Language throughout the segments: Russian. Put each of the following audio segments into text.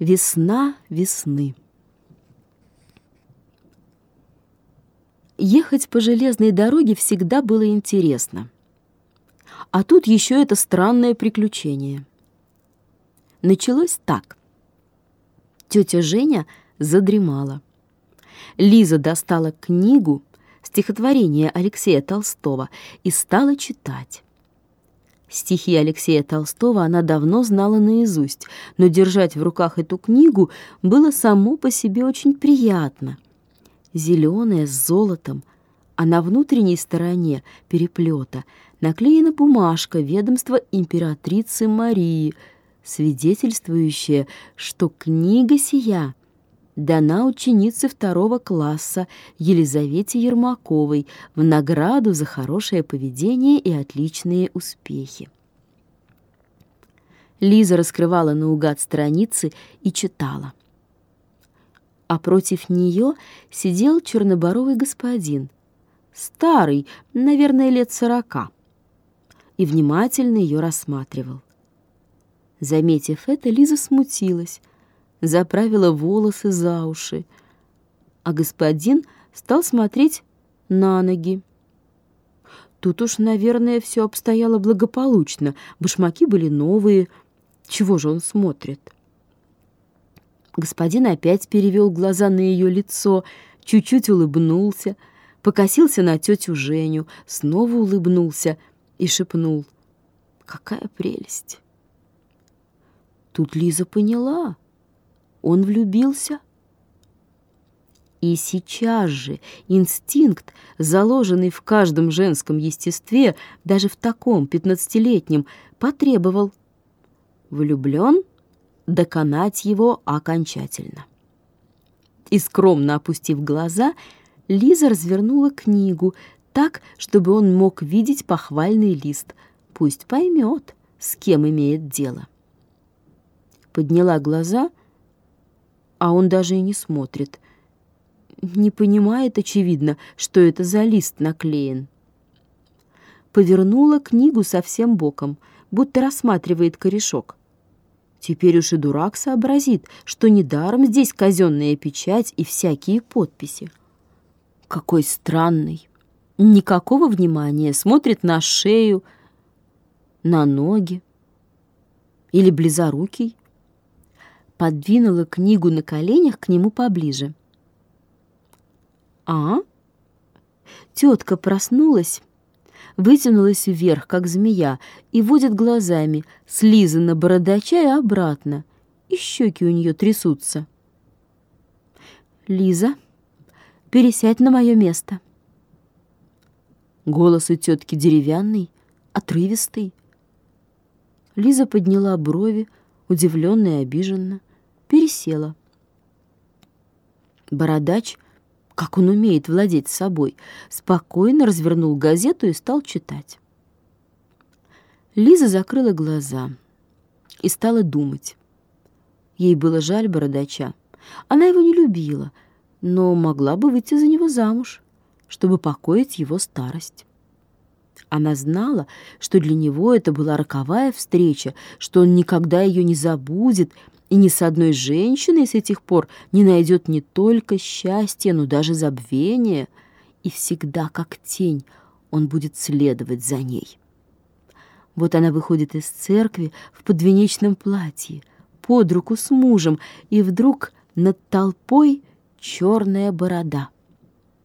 Весна весны. Ехать по железной дороге всегда было интересно. А тут еще это странное приключение. Началось так. Тетя Женя задремала. Лиза достала книгу, стихотворение Алексея Толстого, и стала читать. Стихи Алексея Толстого она давно знала наизусть, но держать в руках эту книгу было само по себе очень приятно. Зеленая с золотом, а на внутренней стороне переплета наклеена бумажка ведомства императрицы Марии, свидетельствующая, что книга сия дана ученице второго класса Елизавете Ермаковой в награду за хорошее поведение и отличные успехи. Лиза раскрывала наугад страницы и читала. А против нее сидел черноборовый господин, старый, наверное, лет сорока, и внимательно ее рассматривал. Заметив это, Лиза смутилась, заправила волосы за уши, а господин стал смотреть на ноги. Тут уж, наверное, все обстояло благополучно. Башмаки были новые. Чего же он смотрит? Господин опять перевел глаза на ее лицо, чуть-чуть улыбнулся, покосился на тетю Женю, снова улыбнулся и шепнул. «Какая прелесть!» Тут Лиза поняла — он влюбился. И сейчас же инстинкт, заложенный в каждом женском естестве, даже в таком пятнадцатилетнем, потребовал влюблен доконать его окончательно. И скромно опустив глаза, Лиза развернула книгу так, чтобы он мог видеть похвальный лист. Пусть поймет, с кем имеет дело. Подняла глаза — а он даже и не смотрит. Не понимает, очевидно, что это за лист наклеен. Повернула книгу совсем боком, будто рассматривает корешок. Теперь уж и дурак сообразит, что недаром здесь казенная печать и всякие подписи. Какой странный. Никакого внимания, смотрит на шею, на ноги. Или близорукий подвинула книгу на коленях к нему поближе. «А?» Тетка проснулась, вытянулась вверх, как змея, и водит глазами с Лизы на бородача и обратно, и щеки у нее трясутся. «Лиза, пересядь на мое место». Голос у тетки деревянный, отрывистый. Лиза подняла брови, удивленно и обиженно пересела. Бородач, как он умеет владеть собой, спокойно развернул газету и стал читать. Лиза закрыла глаза и стала думать. Ей было жаль бородача. Она его не любила, но могла бы выйти за него замуж, чтобы покоить его старость. Она знала, что для него это была роковая встреча, что он никогда ее не забудет и ни с одной женщиной с этих пор не найдет не только счастья, но даже забвения, и всегда как тень он будет следовать за ней. Вот она выходит из церкви в подвенечном платье, под руку с мужем, и вдруг над толпой черная борода.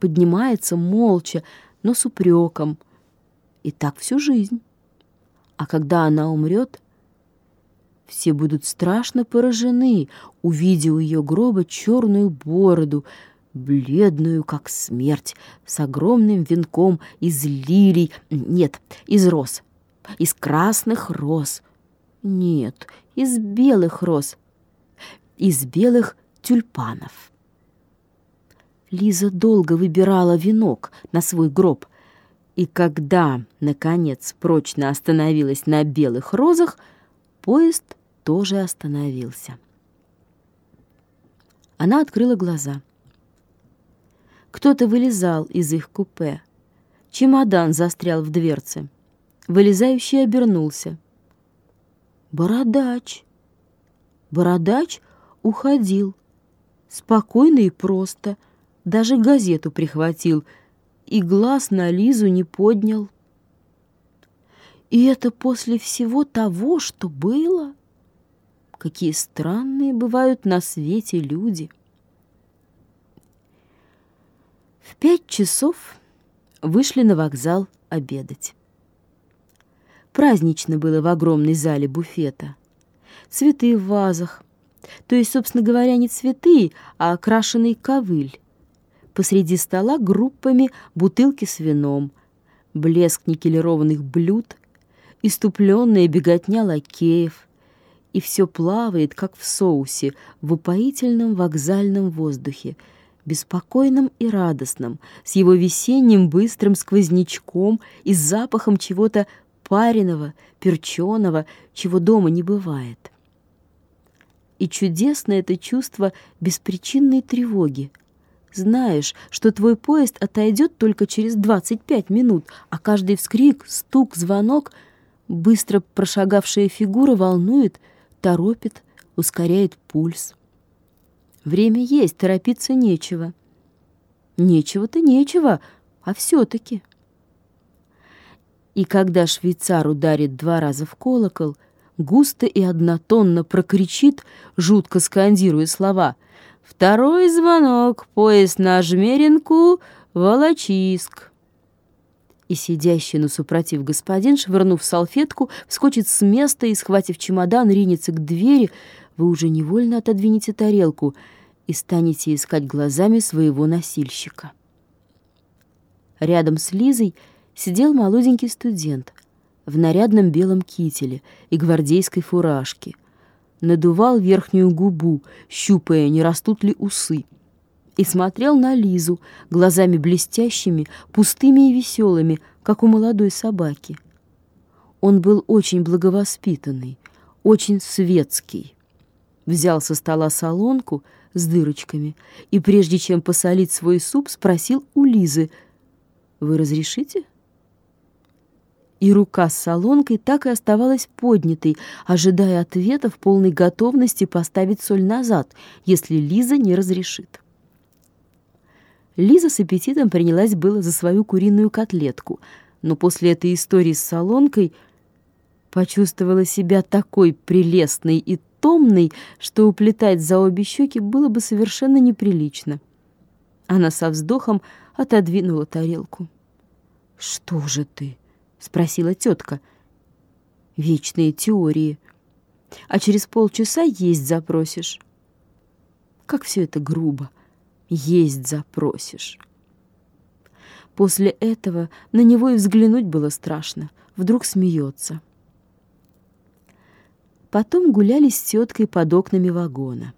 Поднимается молча, но с упреком. И так всю жизнь. А когда она умрет, все будут страшно поражены, увидев у ее гроба черную бороду, бледную, как смерть, с огромным венком из лилий, нет, из роз, из красных роз, нет, из белых роз, из белых тюльпанов. Лиза долго выбирала венок на свой гроб, и когда, наконец, прочно остановилась на белых розах, поезд тоже остановился. Она открыла глаза. Кто-то вылезал из их купе. Чемодан застрял в дверце. Вылезающий обернулся. «Бородач!» Бородач уходил. Спокойно и просто. Даже газету прихватил. И глаз на Лизу не поднял. И это после всего того, что было? Какие странные бывают на свете люди. В пять часов вышли на вокзал обедать. Празднично было в огромной зале буфета. Цветы в вазах. То есть, собственно говоря, не цветы, а окрашенный ковыль. Посреди стола группами бутылки с вином, блеск никелированных блюд, иступленная беготня лакеев. И все плавает, как в соусе, в упоительном вокзальном воздухе, беспокойным и радостным, с его весенним быстрым сквознячком и запахом чего-то пареного, перченого, чего дома не бывает. И чудесно это чувство беспричинной тревоги. Знаешь, что твой поезд отойдет только через 25 минут, а каждый вскрик, стук, звонок — Быстро прошагавшая фигура волнует, торопит, ускоряет пульс. Время есть, торопиться нечего. Нечего-то нечего, а все-таки. И когда швейцар ударит два раза в колокол, густо и однотонно прокричит, жутко скандируя слова «Второй звонок, поезд на Жмеринку, Волочиск» и сидящий на супротив господин, швырнув салфетку, вскочит с места и, схватив чемодан, ринется к двери, вы уже невольно отодвинете тарелку и станете искать глазами своего носильщика. Рядом с Лизой сидел молоденький студент в нарядном белом кителе и гвардейской фуражке. Надувал верхнюю губу, щупая, не растут ли усы и смотрел на Лизу глазами блестящими, пустыми и веселыми, как у молодой собаки. Он был очень благовоспитанный, очень светский. Взял со стола солонку с дырочками и, прежде чем посолить свой суп, спросил у Лизы, «Вы разрешите?» И рука с солонкой так и оставалась поднятой, ожидая ответа в полной готовности поставить соль назад, если Лиза не разрешит. Лиза с аппетитом принялась было за свою куриную котлетку, но после этой истории с солонкой почувствовала себя такой прелестной и томной, что уплетать за обе щеки было бы совершенно неприлично. Она со вздохом отодвинула тарелку. «Что же ты?» — спросила тетка. «Вечные теории. А через полчаса есть запросишь». Как все это грубо есть запросишь. После этого на него и взглянуть было страшно. Вдруг смеется. Потом гуляли с теткой под окнами вагона.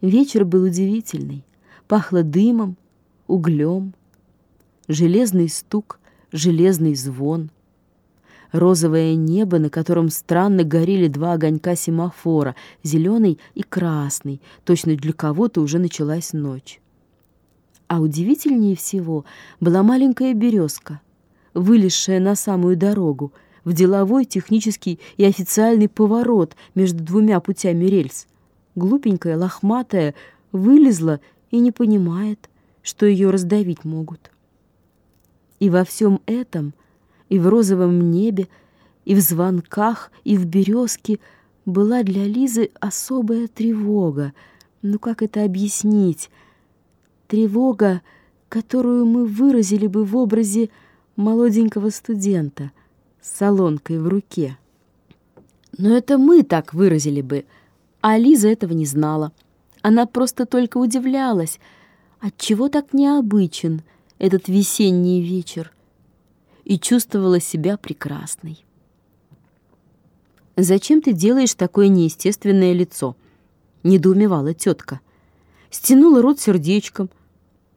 Вечер был удивительный. Пахло дымом, углем. Железный стук, железный звон — розовое небо, на котором странно горели два огонька семафора, зеленый и красный, точно для кого-то уже началась ночь. А удивительнее всего была маленькая березка, вылезшая на самую дорогу, в деловой, технический и официальный поворот между двумя путями рельс. Глупенькая, лохматая, вылезла и не понимает, что ее раздавить могут. И во всем этом — и в розовом небе, и в звонках, и в березке была для Лизы особая тревога. Ну как это объяснить? Тревога, которую мы выразили бы в образе молоденького студента с солонкой в руке. Но это мы так выразили бы, а Лиза этого не знала. Она просто только удивлялась, отчего так необычен этот весенний вечер и чувствовала себя прекрасной. «Зачем ты делаешь такое неестественное лицо?» — недоумевала тетка. Стянула рот сердечком,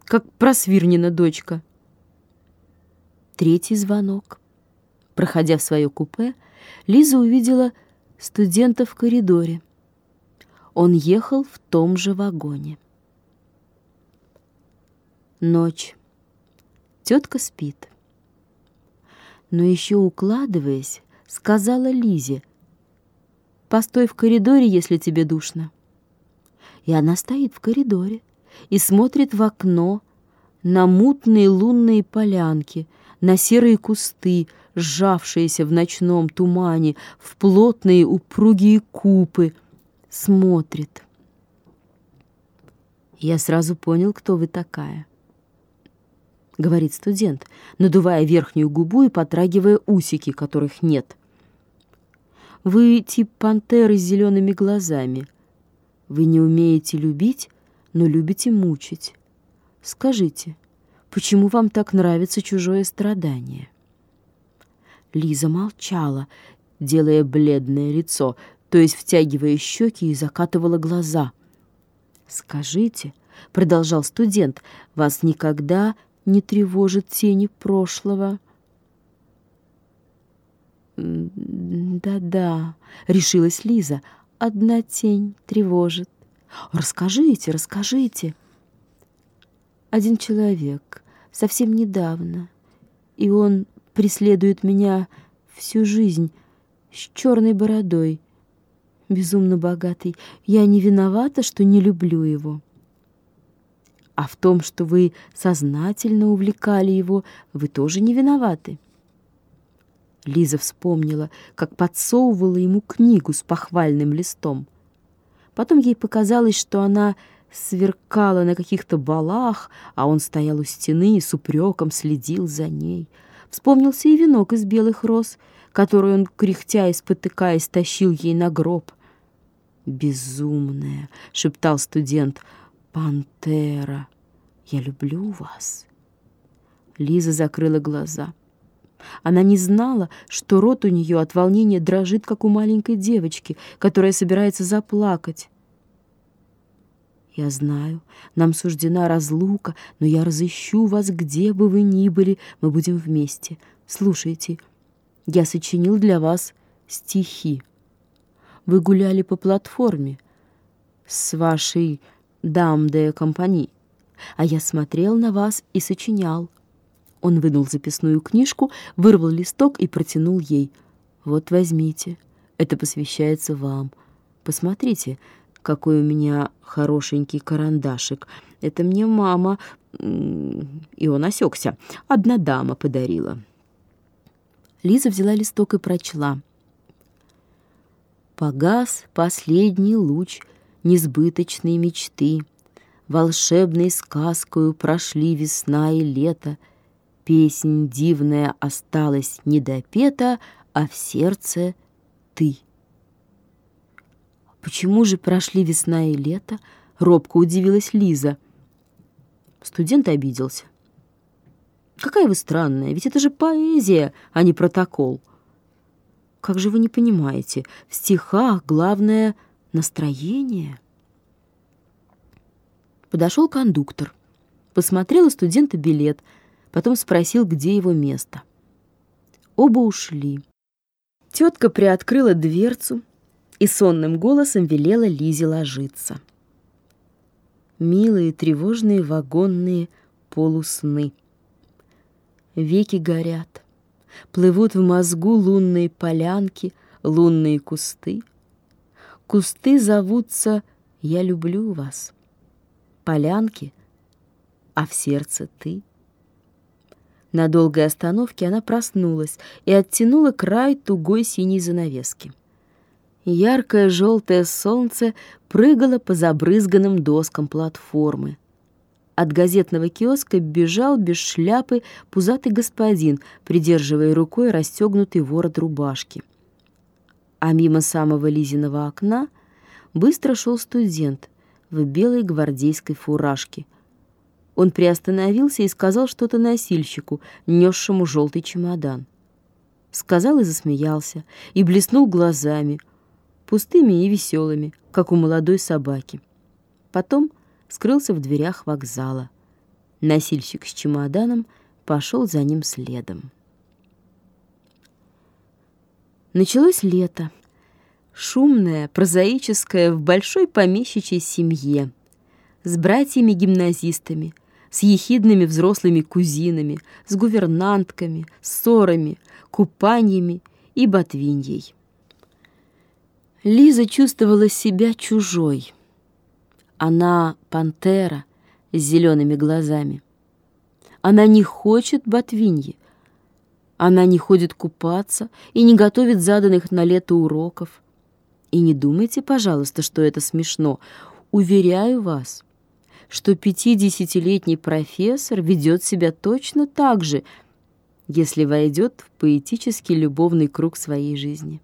как просвирнена дочка. Третий звонок. Проходя в свое купе, Лиза увидела студента в коридоре. Он ехал в том же вагоне. Ночь. Тетка спит но еще укладываясь, сказала Лизе, «Постой в коридоре, если тебе душно. и она стоит в коридоре и смотрит в окно на мутные лунные полянки, на серые кусты, сжавшиеся в ночном тумане, в плотные упругие купы. Смотрит. Я сразу понял, кто вы такая. Говорит студент, надувая верхнюю губу и потрагивая усики, которых нет. Вы тип пантеры с зелеными глазами. Вы не умеете любить, но любите мучить. Скажите, почему вам так нравится чужое страдание?» Лиза молчала, делая бледное лицо, то есть втягивая щеки и закатывала глаза. «Скажите», — продолжал студент, — «вас никогда не тревожит тени прошлого?» «Да-да», — решилась Лиза, — «одна тень тревожит». «Расскажите, расскажите». Один человек, совсем недавно, и он преследует меня всю жизнь с черной бородой, безумно богатый. Я не виновата, что не люблю его. А в том, что вы сознательно увлекали его, вы тоже не виноваты. Лиза вспомнила, как подсовывала ему книгу с похвальным листом. Потом ей показалось, что она сверкала на каких-то балах, а он стоял у стены и с упреком следил за ней. Вспомнился и венок из белых роз, который он, кряхтя и спотыкаясь, тащил ей на гроб. «Безумная!» — шептал студент. «Пантера! Я люблю вас!» Лиза закрыла глаза. Она не знала, что рот у нее от волнения дрожит, как у маленькой девочки, которая собирается заплакать. Я знаю, нам суждена разлука, но я разыщу вас, где бы вы ни были, мы будем вместе. Слушайте, я сочинил для вас стихи. Вы гуляли по платформе с вашей дам де компани, а я смотрел на вас и сочинял. Он вынул записную книжку, вырвал листок и протянул ей. Вот возьмите, это посвящается вам. Посмотрите, какой у меня хорошенький карандашик. Это мне мама, и он осекся, одна дама подарила. Лиза взяла листок и прочла. Погас последний луч несбыточной мечты. Волшебной сказкою прошли весна и лето. Песнь дивная осталась недопета, а в сердце ты. Почему же прошли весна и лето? Робко удивилась Лиза. Студент обиделся. Какая вы странная, ведь это же поэзия, а не протокол. Как же вы не понимаете, в стихах главное настроение. Подошел кондуктор, посмотрел у студента билет, потом спросил, где его место. Оба ушли. Тетка приоткрыла дверцу, и сонным голосом велела Лизе ложиться. Милые тревожные вагонные полусны. Веки горят, плывут в мозгу лунные полянки, лунные кусты. Кусты зовутся «Я люблю вас», полянки, а в сердце ты. На долгой остановке она проснулась и оттянула край тугой синей занавески. Яркое желтое солнце прыгало по забрызганным доскам платформы. От газетного киоска бежал без шляпы пузатый господин, придерживая рукой расстегнутый ворот рубашки. А мимо самого Лизиного окна быстро шел студент в белой гвардейской фуражке. Он приостановился и сказал что-то носильщику, несшему желтый чемодан. Сказал и засмеялся, и блеснул глазами — пустыми и веселыми, как у молодой собаки. Потом скрылся в дверях вокзала. Носильщик с чемоданом пошел за ним следом. Началось лето. Шумное, прозаическое, в большой помещичьей семье. С братьями-гимназистами, с ехидными взрослыми кузинами, с гувернантками, ссорами, купаниями и ботвиньей. Лиза чувствовала себя чужой. Она пантера с зелеными глазами. Она не хочет ботвиньи. Она не ходит купаться и не готовит заданных на лето уроков. И не думайте, пожалуйста, что это смешно. Уверяю вас, что пятидесятилетний профессор ведет себя точно так же, если войдет в поэтический любовный круг своей жизни.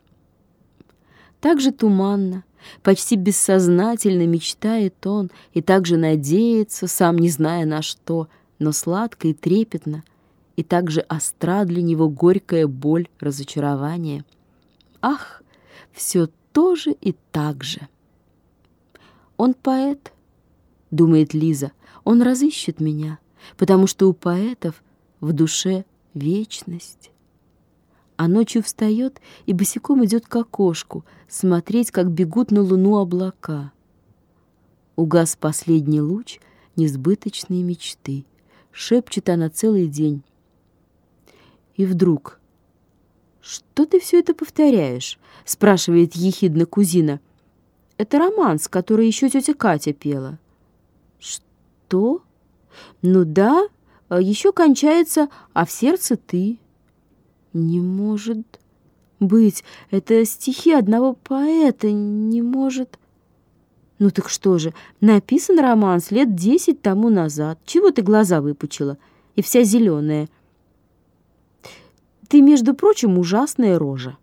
Так же туманно, почти бессознательно мечтает он и также надеется, сам не зная на что, но сладко и трепетно, и также остра для него горькая боль разочарования. Ах, все то же и так же. Он поэт, думает Лиза, он разыщет меня, потому что у поэтов в душе вечность. А ночью встает и босиком идет к окошку, смотреть, как бегут на луну облака. Угас последний луч несбыточной мечты. Шепчет она целый день. И вдруг... «Что ты все это повторяешь?» — спрашивает ехидно кузина. «Это романс, который еще тетя Катя пела». «Что? Ну да, а еще кончается «а в сердце ты». Не может быть, это стихи одного поэта, не может... Ну так что же, написан романс лет десять тому назад. Чего ты глаза выпучила? И вся зеленая. Ты, между прочим, ужасная рожа.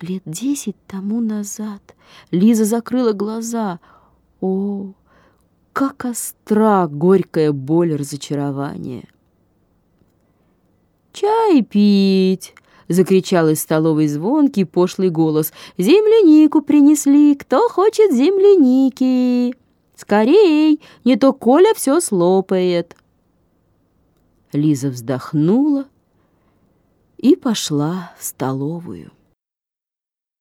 Лет десять тому назад Лиза закрыла глаза. О, как остра горькая боль разочарования. «Чай пить!» — закричал из столовой звонкий пошлый голос. «Землянику принесли! Кто хочет земляники? Скорей! Не то Коля все слопает!» Лиза вздохнула и пошла в столовую.